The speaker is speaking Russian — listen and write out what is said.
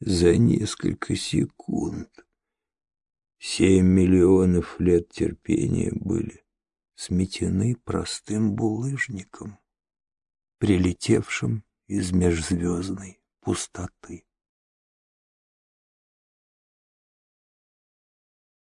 за несколько секунд. Семь миллионов лет терпения были сметены простым булыжником, прилетевшим из межзвездной пустоты.